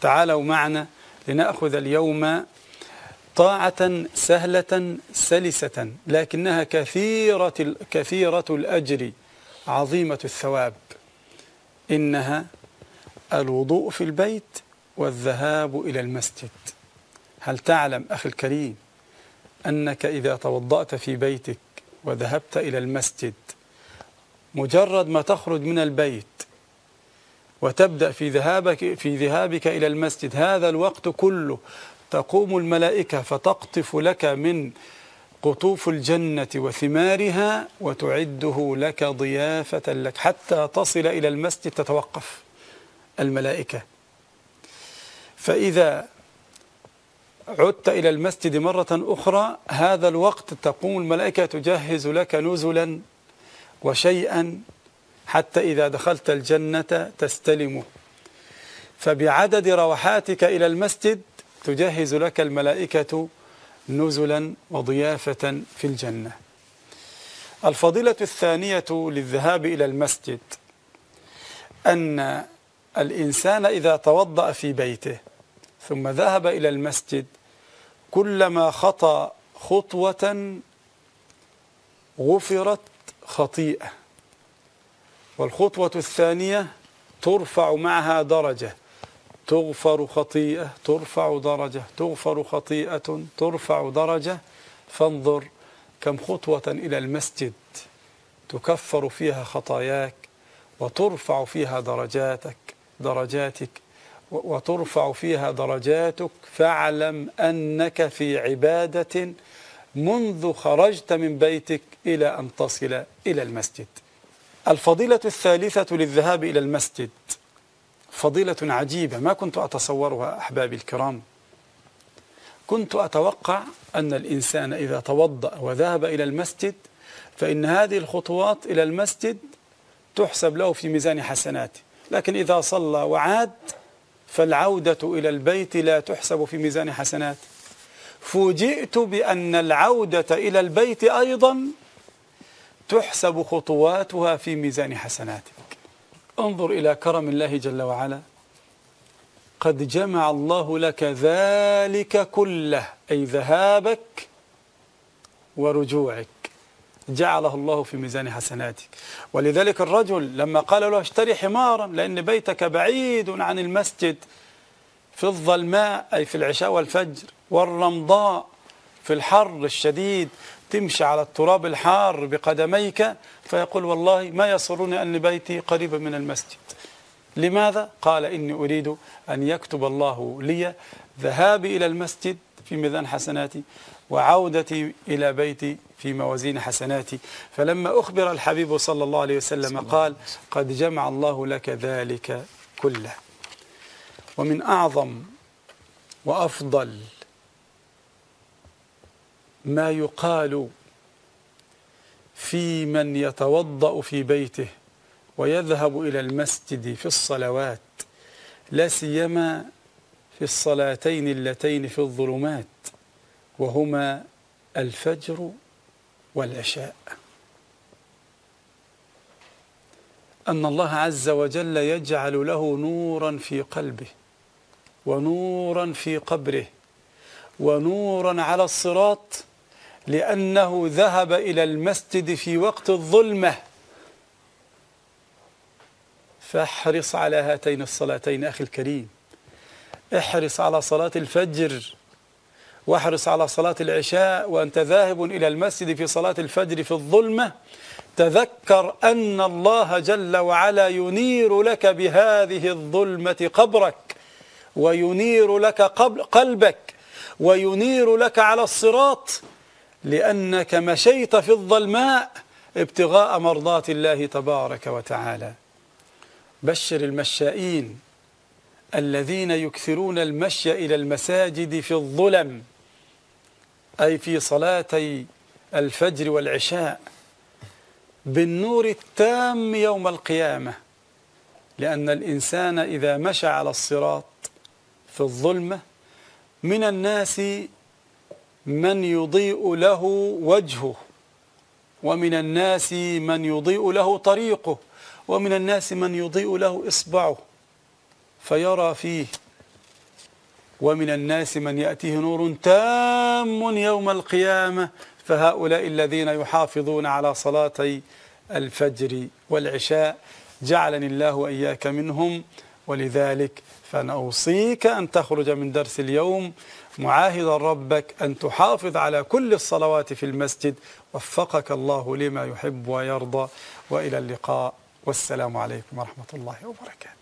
تعالوا معنا لنأخذ اليوم طاعة سهلة سلسة لكنها كثيرة كثيرة الأجر عظيمة الثواب. إنها الوضوء في البيت والذهاب إلى المسجد. هل تعلم أخي الكريم أنك إذا توضأت في بيتك وذهبت إلى المسجد مجرد ما تخرج من البيت وتبدأ في ذهابك في ذهابك إلى المسجد. هذا الوقت كله تقوم الملائكة فتقطف لك من قطوف الجنة وثمارها وتعده لك ضيافة لك حتى تصل إلى المسجد تتوقف الملائكة. فإذا عدت إلى المسجد مرة أخرى هذا الوقت تقوم الملائكة تجهز لك نزلا وشيئا حتى إذا دخلت الجنة تستلمه فبعدد روحاتك إلى المسجد تجهز لك الملائكة نزلا وضيافة في الجنة. الفضيلة الثانية للذهاب إلى المسجد أن الإنسان إذا توضأ في بيته ثم ذهب إلى المسجد كلما خطى خطوة غفرت خطيئة. والخطوة الثانية ترفع معها درجة. تغفر خطيئة ترفع درجة. تغفر خطيئة ترفع درجة. فانظر كم خطوة إلى المسجد. تكفر فيها خطاياك وترفع فيها درجاتك درجاتك وترفع فيها درجاتك. فاعلم أنك في عبادة منذ خرجت من بيتك إلى أن تصل إلى المسجد. الفضيلة الثالثة للذهاب إلى المسجد. فضيلة عجيبة ما كنت أتصورها أحبابي الكرام. كنت أتوقع أن الإنسان إذا توضأ وذهب إلى المسجد فإن هذه الخطوات إلى المسجد تحسب له في ميزان حسناته. لكن إذا صلى وعاد فالعودة إلى البيت لا تحسب في ميزان حسناته. فوجئت بأن العودة إلى البيت أيضا تحسب خطواتها في ميزان حسناتك. انظر إلى كرم الله جل وعلا. قد جمع الله لك ذلك كله أي ذهابك ورجوعك. جعله الله في ميزان حسناتك. ولذلك الرجل لما قال له اشتري حمارا لأن بيتك بعيد عن المسجد في الظلماء أي في العشاء والفجر والرمضاء في الحر الشديد تمشي على التراب الحار بقدميك فيقول والله ما يسرني أن بيتي قريبا من المسجد. لماذا؟ قال إني أريد أن يكتب الله لي ذهابي إلى المسجد في ميزان حسناتي وعودتي إلى بيتي في موازين حسناتي. فلما أخبر الحبيب صلى الله عليه وسلم قال قد جمع الله لك ذلك كله. ومن أعظم وأفضل ما يقال في من يتوضأ في بيته ويذهب إلى المسجد في الصلوات لا سيما في الصلاتين اللتين في الظلمات وهما الفجر والعشاء. أن الله عز وجل يجعل له نورا في قلبه ونورا في قبره ونورا على الصراط لأنه ذهب إلى المسجد في وقت الظلمة. فاحرص على هاتين الصلاتين أخي الكريم. احرص على صلاة الفجر واحرص على صلاة العشاء وأنت ذاهب إلى المسجد في صلاة الفجر في الظلمة. تذكر أن الله جل وعلا ينير لك بهذه الظلمة قبرك وينير لك قلبك وينير لك على الصراط لأنك مشيت في الظلماء ابتغاء مرضات الله تبارك وتعالى. بشر المشائين الذين يكثرون المشي إلى المساجد في الظلم أي في صلاتي الفجر والعشاء بالنور التام يوم القيامة. لأن الإنسان إذا مشى على الصراط في الظلمة من الناس من يضيء له وجهه ومن الناس من يضيء له طريقه ومن الناس من يضيء له إصبعه فيرى فيه. ومن الناس من يأتيه نور تام يوم القيامة فهؤلاء الذين يحافظون على صلاتي الفجر والعشاء جعلني الله وإياك منهم ولذلك فأنا أوصيك أن تخرج من درس اليوم. معاهدا ربك أن تحافظ على كل الصلوات في المسجد. وفقك الله لما يحب ويرضى. وإلى اللقاء. والسلام عليكم ورحمة الله وبركاته.